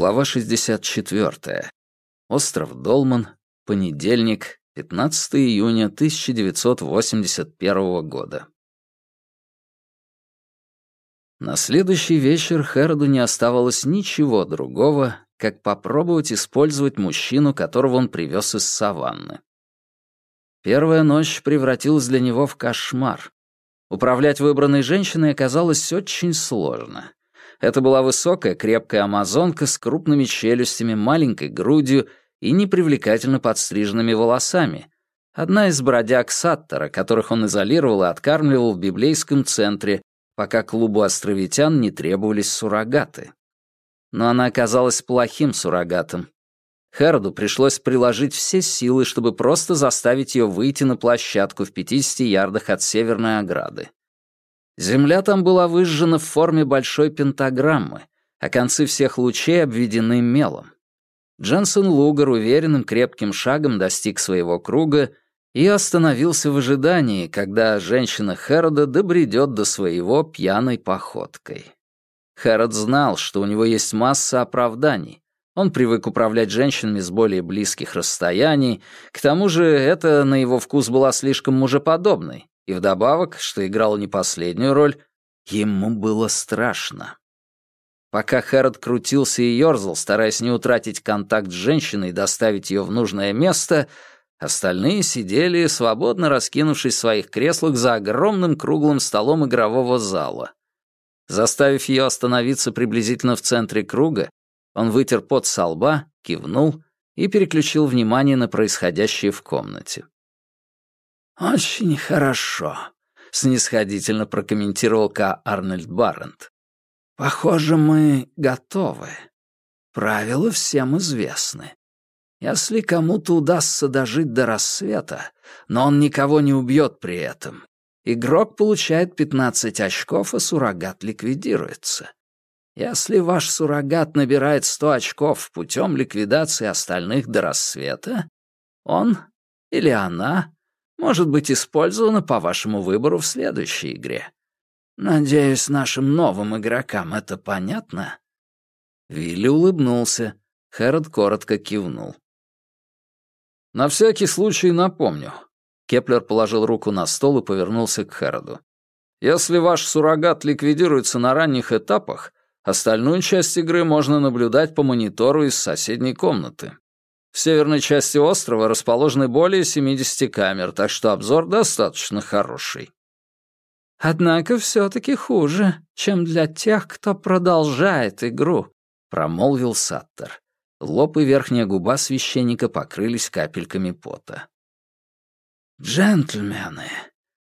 Глава 64. Остров Долман. Понедельник, 15 июня 1981 года. На следующий вечер Хэроду не оставалось ничего другого, как попробовать использовать мужчину, которого он привез из саванны. Первая ночь превратилась для него в кошмар. Управлять выбранной женщиной оказалось очень сложно. Это была высокая, крепкая амазонка с крупными челюстями, маленькой грудью и непривлекательно подстриженными волосами. Одна из бродяг Саттера, которых он изолировал и откармливал в библейском центре, пока клубу островитян не требовались суррогаты. Но она оказалась плохим суррогатом. Хэроду пришлось приложить все силы, чтобы просто заставить ее выйти на площадку в 50 ярдах от северной ограды. Земля там была выжжена в форме большой пентаграммы, а концы всех лучей обведены мелом. Дженсен Лугар уверенным крепким шагом достиг своего круга и остановился в ожидании, когда женщина Хэрода добредет до своего пьяной походкой. Хэрод знал, что у него есть масса оправданий. Он привык управлять женщинами с более близких расстояний, к тому же это на его вкус была слишком мужеподобной, и вдобавок, что играло не последнюю роль, ему было страшно. Пока Хэрод крутился и ёрзал, стараясь не утратить контакт с женщиной и доставить ее в нужное место, остальные сидели, свободно раскинувшись в своих креслах за огромным круглым столом игрового зала. Заставив ее остановиться приблизительно в центре круга, он вытер пот со лба, кивнул и переключил внимание на происходящее в комнате. «Очень хорошо», — снисходительно прокомментировал К. Арнольд Баррент. Похоже, мы готовы. Правила всем известны. Если кому-то удастся дожить до рассвета, но он никого не убьет при этом, игрок получает 15 очков, и суррогат ликвидируется. Если ваш суррогат набирает 100 очков путем ликвидации остальных до рассвета, он или она может быть использована по вашему выбору в следующей игре. Надеюсь, нашим новым игрокам это понятно?» Вилли улыбнулся. Хэрод коротко кивнул. «На всякий случай напомню». Кеплер положил руку на стол и повернулся к Хэроду. «Если ваш суррогат ликвидируется на ранних этапах, остальную часть игры можно наблюдать по монитору из соседней комнаты. В северной части острова расположены более 70 камер, так что обзор достаточно хороший. Однако все-таки хуже, чем для тех, кто продолжает игру», — промолвил Саттер. Лоб и верхняя губа священника покрылись капельками пота. «Джентльмены,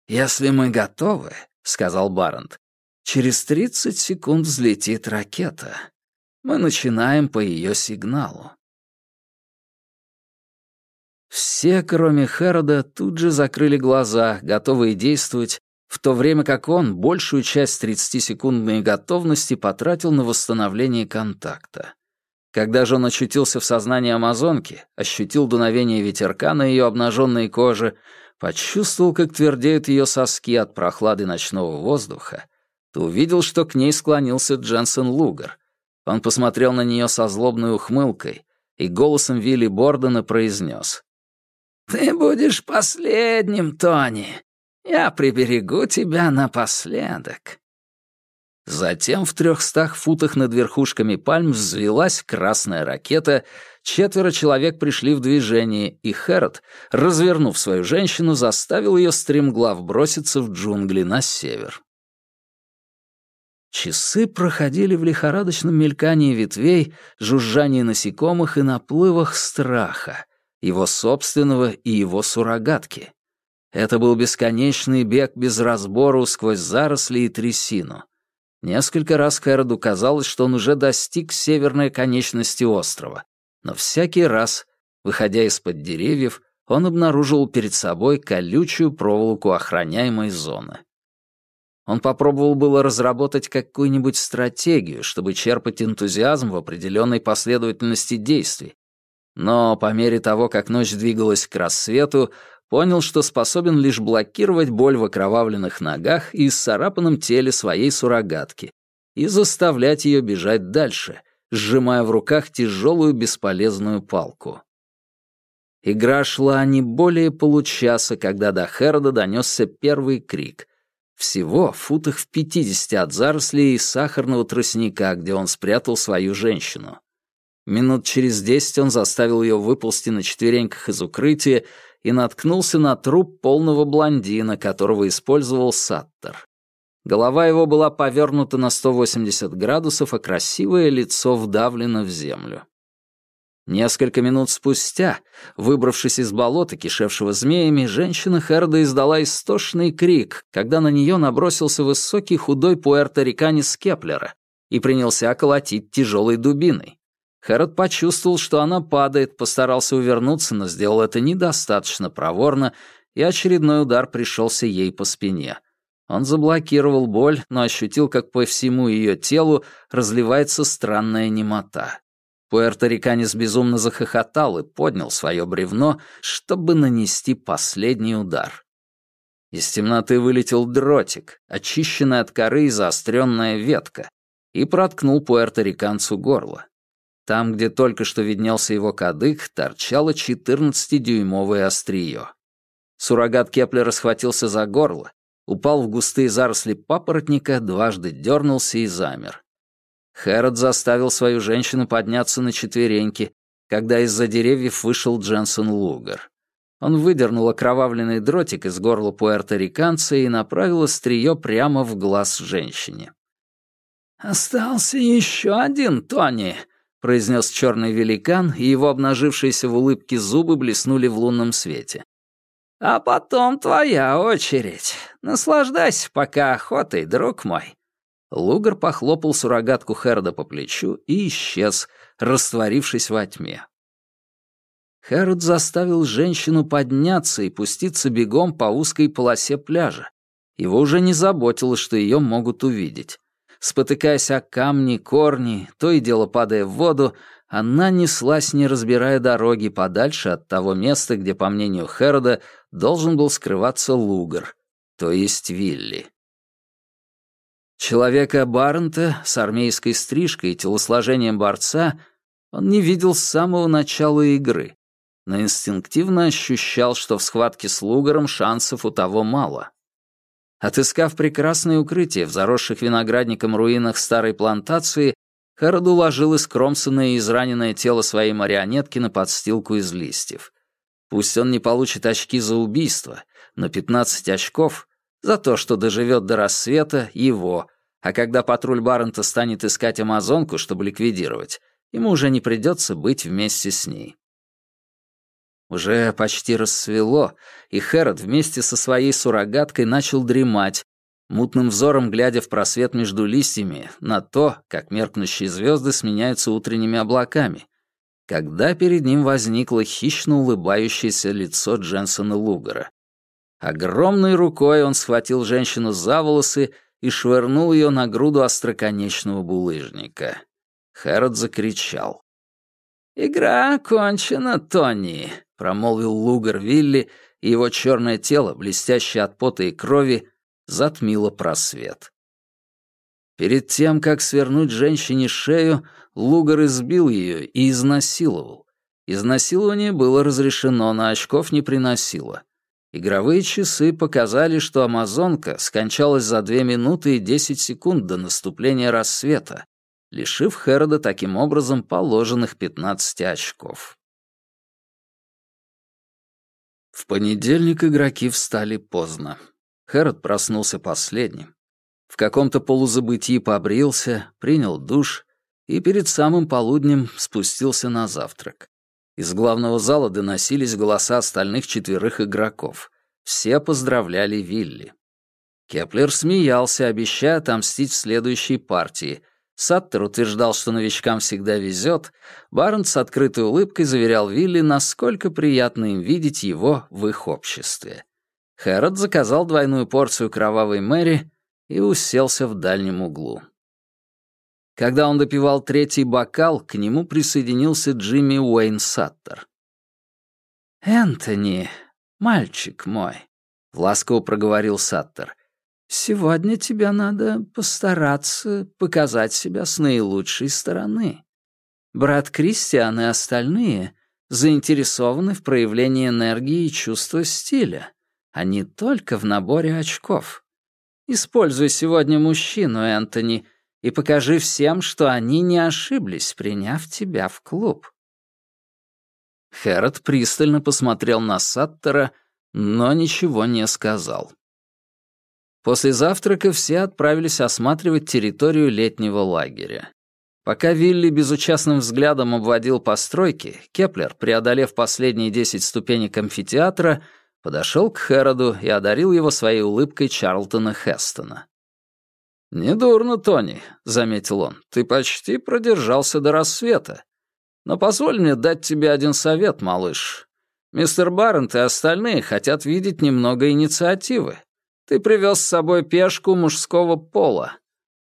если мы готовы», — сказал Барент, — «через тридцать секунд взлетит ракета. Мы начинаем по ее сигналу». Все, кроме Хэрода, тут же закрыли глаза, готовые действовать, в то время как он большую часть 30-секундной готовности потратил на восстановление контакта. Когда же он очутился в сознании Амазонки, ощутил дуновение ветерка на ее обнаженной коже, почувствовал, как твердеют ее соски от прохлады ночного воздуха, то увидел, что к ней склонился Дженсен Лугар. Он посмотрел на нее со злобной ухмылкой и голосом Вилли Бордена произнес. «Ты будешь последним, Тони. Я приберегу тебя напоследок». Затем в трехстах футах над верхушками пальм взвелась красная ракета, четверо человек пришли в движение, и Хэрот, развернув свою женщину, заставил ее стремглав броситься в джунгли на север. Часы проходили в лихорадочном мелькании ветвей, жужжании насекомых и наплывах страха, его собственного и его суррогатки. Это был бесконечный бег без разбору сквозь заросли и трясину. Несколько раз Хэроду казалось, что он уже достиг северной конечности острова, но всякий раз, выходя из-под деревьев, он обнаружил перед собой колючую проволоку охраняемой зоны. Он попробовал было разработать какую-нибудь стратегию, чтобы черпать энтузиазм в определенной последовательности действий, но по мере того, как ночь двигалась к рассвету, понял, что способен лишь блокировать боль в окровавленных ногах и исцарапанном теле своей суррогатки и заставлять ее бежать дальше, сжимая в руках тяжелую бесполезную палку. Игра шла не более получаса, когда до Херода донесся первый крик. Всего в футах в пятидесяти от зарослей сахарного тростника, где он спрятал свою женщину. Минут через десять он заставил ее выползти на четвереньках из укрытия и наткнулся на труп полного блондина, которого использовал Саттер. Голова его была повернута на 180 градусов, а красивое лицо вдавлено в землю. Несколько минут спустя, выбравшись из болота, кишевшего змеями, женщина Херда издала истошный крик, когда на нее набросился высокий худой пуэрториканец Кеплера и принялся колотить тяжелой дубиной. Хэрот почувствовал, что она падает, постарался увернуться, но сделал это недостаточно проворно, и очередной удар пришелся ей по спине. Он заблокировал боль, но ощутил, как по всему ее телу разливается странная немота. Пуэрториканец безумно захохотал и поднял свое бревно, чтобы нанести последний удар. Из темноты вылетел дротик, очищенная от коры и заостренная ветка, и проткнул пуэрториканцу горло. Там, где только что виднелся его кадык, торчало 14-дюймовое острие. Суррогат Кеплера схватился за горло, упал в густые заросли папоротника, дважды дернулся и замер. Хэрот заставил свою женщину подняться на четвереньки, когда из-за деревьев вышел Дженсен Лугар. Он выдернул окровавленный дротик из горла пуэрториканца и направил острие прямо в глаз женщине. «Остался еще один, Тони», — произнес черный великан, и его обнажившиеся в улыбке зубы блеснули в лунном свете. «А потом твоя очередь. Наслаждайся пока охотой, друг мой». Лугар похлопал суррогатку Херда по плечу и исчез, растворившись во тьме. Хэрод заставил женщину подняться и пуститься бегом по узкой полосе пляжа. Его уже не заботило, что ее могут увидеть. Спотыкаясь о камни, корни, то и дело падая в воду, она неслась, не разбирая дороги, подальше от того места, где, по мнению Херода, должен был скрываться Лугар, то есть Вилли. Человека Барнта с армейской стрижкой и телосложением борца он не видел с самого начала игры, но инстинктивно ощущал, что в схватке с Лугаром шансов у того мало. Отыскав прекрасное укрытие в заросших виноградником руинах старой плантации, Хэрод уложил искромсанное и израненное тело своей марионетки на подстилку из листьев. Пусть он не получит очки за убийство, но 15 очков за то, что доживет до рассвета, его, а когда патруль Баррента станет искать амазонку, чтобы ликвидировать, ему уже не придется быть вместе с ней. Уже почти рассвело, и Хэрот вместе со своей суррогаткой начал дремать, мутным взором глядя в просвет между листьями на то, как меркнущие звезды сменяются утренними облаками, когда перед ним возникло хищно улыбающееся лицо Дженсона Лугара. Огромной рукой он схватил женщину за волосы и швырнул ее на груду остроконечного булыжника. Хэрот закричал. «Игра окончена, Тони промолвил Лугар Вилли, и его черное тело, блестящее от пота и крови, затмило просвет. Перед тем, как свернуть женщине шею, Лугар избил ее и изнасиловал. Изнасилование было разрешено, но очков не приносило. Игровые часы показали, что амазонка скончалась за 2 минуты и 10 секунд до наступления рассвета, лишив Херода таким образом положенных 15 очков. В понедельник игроки встали поздно. Хэрот проснулся последним. В каком-то полузабытии побрился, принял душ и перед самым полуднем спустился на завтрак. Из главного зала доносились голоса остальных четверых игроков. Все поздравляли Вилли. Кеплер смеялся, обещая отомстить в следующей партии, Саттер утверждал, что новичкам всегда везет, Барнс с открытой улыбкой заверял Вилли, насколько приятно им видеть его в их обществе. Хэрот заказал двойную порцию кровавой Мэри и уселся в дальнем углу. Когда он допивал третий бокал, к нему присоединился Джимми Уэйн Саттер. «Энтони, мальчик мой», — ласково проговорил Саттер, Сегодня тебе надо постараться показать себя с наилучшей стороны. Брат Кристиан и остальные заинтересованы в проявлении энергии и чувства стиля, а не только в наборе очков. Используй сегодня мужчину, Энтони, и покажи всем, что они не ошиблись, приняв тебя в клуб. Хэрод пристально посмотрел на Саттера, но ничего не сказал. После завтрака все отправились осматривать территорию летнего лагеря. Пока Вилли безучастным взглядом обводил постройки, Кеплер, преодолев последние десять ступенек амфитеатра, подошел к Хэроду и одарил его своей улыбкой Чарлтона Хестона. «Недурно, Тони», — заметил он, — «ты почти продержался до рассвета. Но позволь мне дать тебе один совет, малыш. Мистер Баррент и остальные хотят видеть немного инициативы. Ты привез с собой пешку мужского пола.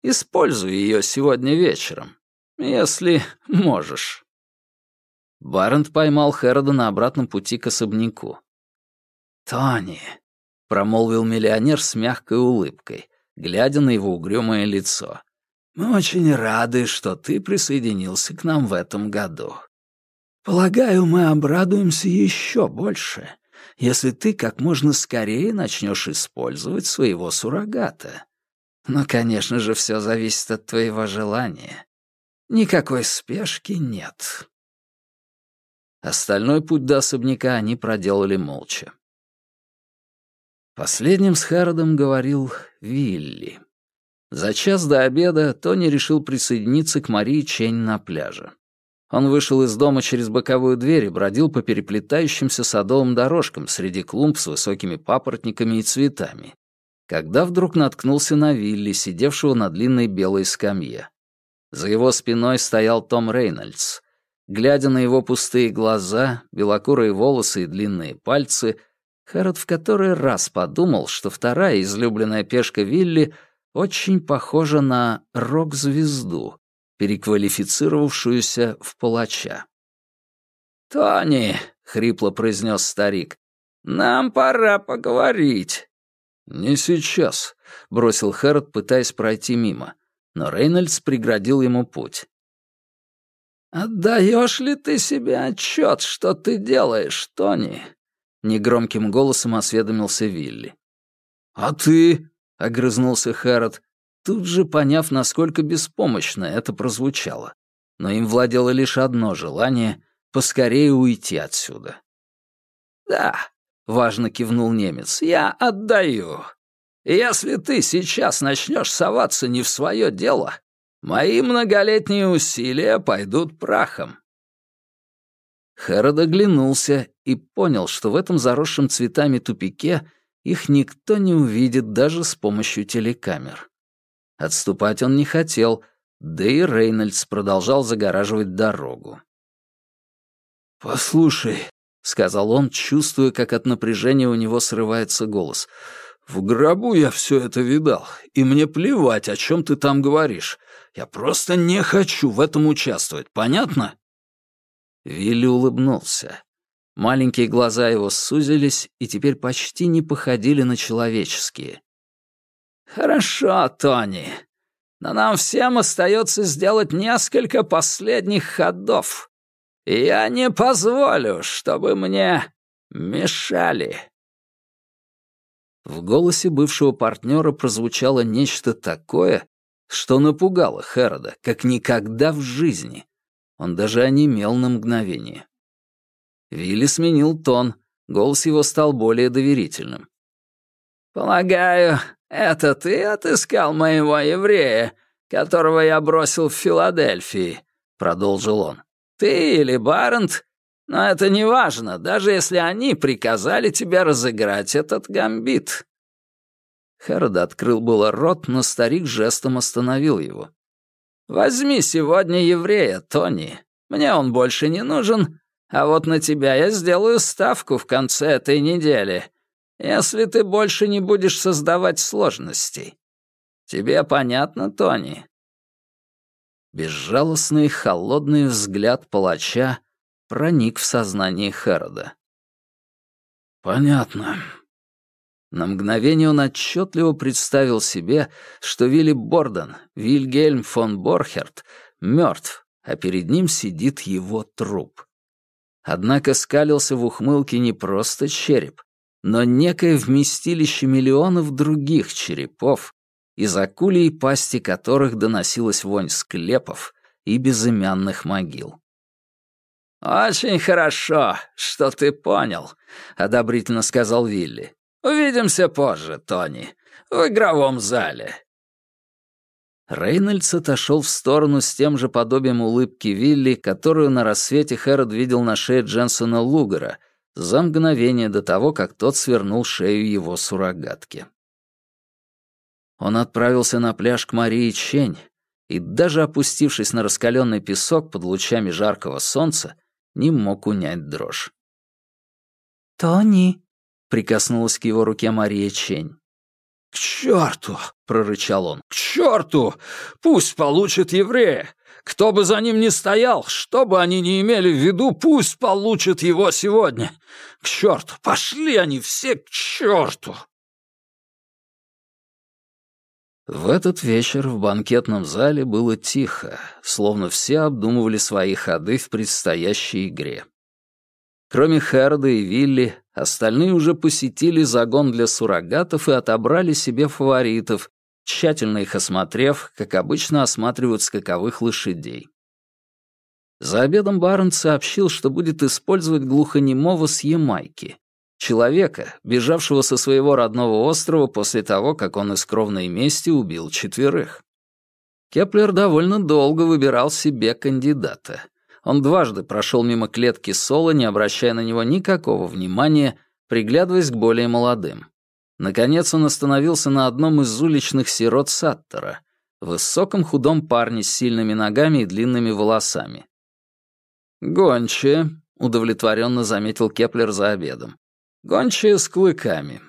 Используй ее сегодня вечером, если можешь». Баррент поймал Хэрода на обратном пути к особняку. «Тони», — промолвил миллионер с мягкой улыбкой, глядя на его угрюмое лицо. Мы очень рады, что ты присоединился к нам в этом году. Полагаю, мы обрадуемся еще больше, если ты как можно скорее начнешь использовать своего суррогата. Но, конечно же, все зависит от твоего желания. Никакой спешки нет. Остальной путь до особняка они проделали молча. Последним с Хэродом говорил Вилли. За час до обеда Тони решил присоединиться к Марии Чень на пляже. Он вышел из дома через боковую дверь и бродил по переплетающимся садовым дорожкам среди клумб с высокими папоротниками и цветами, когда вдруг наткнулся на Вилли, сидевшего на длинной белой скамье. За его спиной стоял Том Рейнольдс. Глядя на его пустые глаза, белокурые волосы и длинные пальцы, Хэрот в который раз подумал, что вторая излюбленная пешка Вилли — очень похожа на рок-звезду, переквалифицировавшуюся в палача. «Тони», — хрипло произнес старик, — «нам пора поговорить». «Не сейчас», — бросил Хэрот, пытаясь пройти мимо, но Рейнольдс преградил ему путь. «Отдаешь ли ты себе отчет, что ты делаешь, Тони?» — негромким голосом осведомился Вилли. «А ты?» — огрызнулся Хэрот, тут же поняв, насколько беспомощно это прозвучало. Но им владело лишь одно желание — поскорее уйти отсюда. «Да», — важно кивнул немец, — «я отдаю. Если ты сейчас начнешь соваться не в свое дело, мои многолетние усилия пойдут прахом». Хэрод оглянулся и понял, что в этом заросшем цветами тупике — их никто не увидит даже с помощью телекамер. Отступать он не хотел, да и Рейнольдс продолжал загораживать дорогу. «Послушай», — сказал он, чувствуя, как от напряжения у него срывается голос, «в гробу я все это видал, и мне плевать, о чем ты там говоришь. Я просто не хочу в этом участвовать, понятно?» Вилли улыбнулся. Маленькие глаза его сузились и теперь почти не походили на человеческие. «Хорошо, Тони, но нам всем остается сделать несколько последних ходов. я не позволю, чтобы мне мешали». В голосе бывшего партнера прозвучало нечто такое, что напугало Хэрода, как никогда в жизни. Он даже онемел на мгновение. Вилли сменил тон, голос его стал более доверительным. «Полагаю, это ты отыскал моего еврея, которого я бросил в Филадельфии?» — продолжил он. «Ты или Барент? Но это не важно, даже если они приказали тебе разыграть этот гамбит». Хэрод открыл было рот, но старик жестом остановил его. «Возьми сегодня еврея, Тони. Мне он больше не нужен, а вот на тебя я сделаю ставку в конце этой недели, если ты больше не будешь создавать сложностей. Тебе понятно, Тони?» Безжалостный холодный взгляд палача проник в сознание Хэрода. «Понятно». На мгновение он отчетливо представил себе, что Вилли Борден, Вильгельм фон Борхерт, мертв, а перед ним сидит его труп. Однако скалился в ухмылке не просто череп, но некое вместилище миллионов других черепов, из акулий пасти которых доносилась вонь склепов и безымянных могил. «Очень хорошо, что ты понял», — одобрительно сказал Вилли. «Увидимся позже, Тони, в игровом зале». Рейнольдс отошел в сторону с тем же подобием улыбки Вилли, которую на рассвете Хэрод видел на шее Дженсона Лугера — за мгновение до того, как тот свернул шею его суррогатки. Он отправился на пляж к Марии Чень и, даже опустившись на раскаленный песок под лучами жаркого солнца, не мог унять дрожь. «Тони!» — прикоснулась к его руке Мария Чень. «К черту!» — прорычал он. «К черту! Пусть получит еврея! Кто бы за ним ни стоял, что бы они ни имели в виду, пусть получат его сегодня. К черту! Пошли они все к черту!» В этот вечер в банкетном зале было тихо, словно все обдумывали свои ходы в предстоящей игре. Кроме Херда и Вилли, остальные уже посетили загон для суррогатов и отобрали себе фаворитов, тщательно их осмотрев, как обычно осматривают скаковых лошадей. За обедом Барн сообщил, что будет использовать глухонемого с Ямайки, человека, бежавшего со своего родного острова после того, как он из кровной мести убил четверых. Кеплер довольно долго выбирал себе кандидата. Он дважды прошел мимо клетки Соло, не обращая на него никакого внимания, приглядываясь к более молодым. Наконец он остановился на одном из уличных сирот Саттера, высоком худом парне с сильными ногами и длинными волосами. «Гончая», — удовлетворенно заметил Кеплер за обедом. «Гончая с клыками».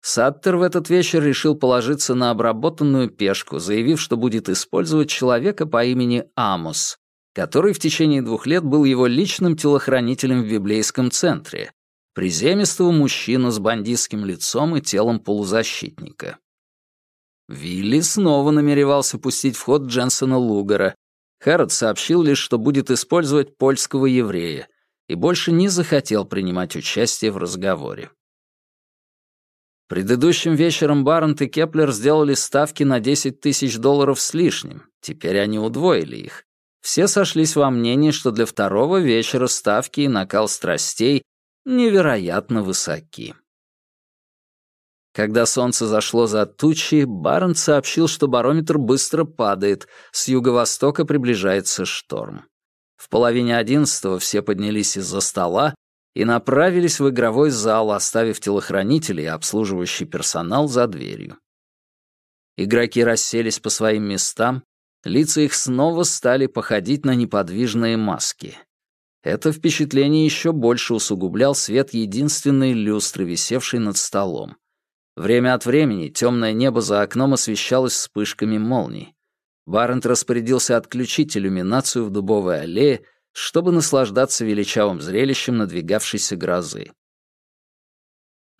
Саттер в этот вечер решил положиться на обработанную пешку, заявив, что будет использовать человека по имени Амос, который в течение двух лет был его личным телохранителем в библейском центре, приземистого мужчину с бандитским лицом и телом полузащитника. Вилли снова намеревался пустить в ход Дженсона Лугара. Хэрот сообщил лишь, что будет использовать польского еврея, и больше не захотел принимать участие в разговоре. Предыдущим вечером Барент и Кеплер сделали ставки на 10 тысяч долларов с лишним. Теперь они удвоили их. Все сошлись во мнении, что для второго вечера ставки и накал страстей невероятно высоки. Когда солнце зашло за тучи, Барент сообщил, что барометр быстро падает, с юго-востока приближается шторм. В половине одиннадцатого все поднялись из-за стола и направились в игровой зал, оставив телохранителей и обслуживающий персонал за дверью. Игроки расселись по своим местам, лица их снова стали походить на неподвижные маски. Это впечатление еще больше усугублял свет единственной люстры, висевшей над столом. Время от времени темное небо за окном освещалось вспышками молний. Барент распорядился отключить иллюминацию в дубовой аллее, чтобы наслаждаться величавым зрелищем надвигавшейся грозы.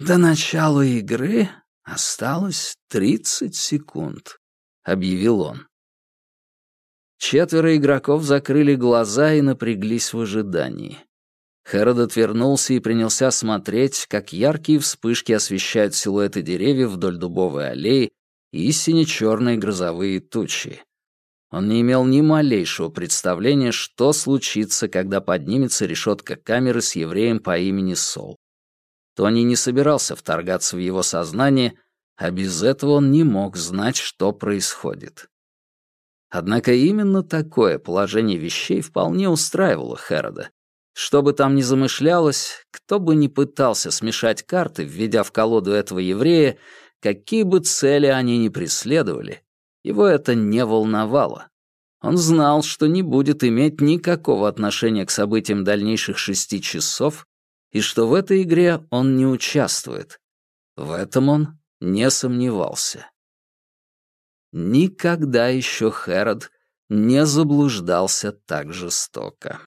«До начала игры осталось тридцать секунд», — объявил он. Четверо игроков закрыли глаза и напряглись в ожидании. Хэрод отвернулся и принялся смотреть, как яркие вспышки освещают силуэты деревьев вдоль дубовой аллеи и сине-черные грозовые тучи. Он не имел ни малейшего представления, что случится, когда поднимется решетка камеры с евреем по имени Сол. Тони не собирался вторгаться в его сознание, а без этого он не мог знать, что происходит. Однако именно такое положение вещей вполне устраивало Хэрода. Что бы там ни замышлялось, кто бы ни пытался смешать карты, введя в колоду этого еврея, какие бы цели они ни преследовали, его это не волновало. Он знал, что не будет иметь никакого отношения к событиям дальнейших шести часов и что в этой игре он не участвует. В этом он не сомневался. Никогда еще Хэрод не заблуждался так жестоко.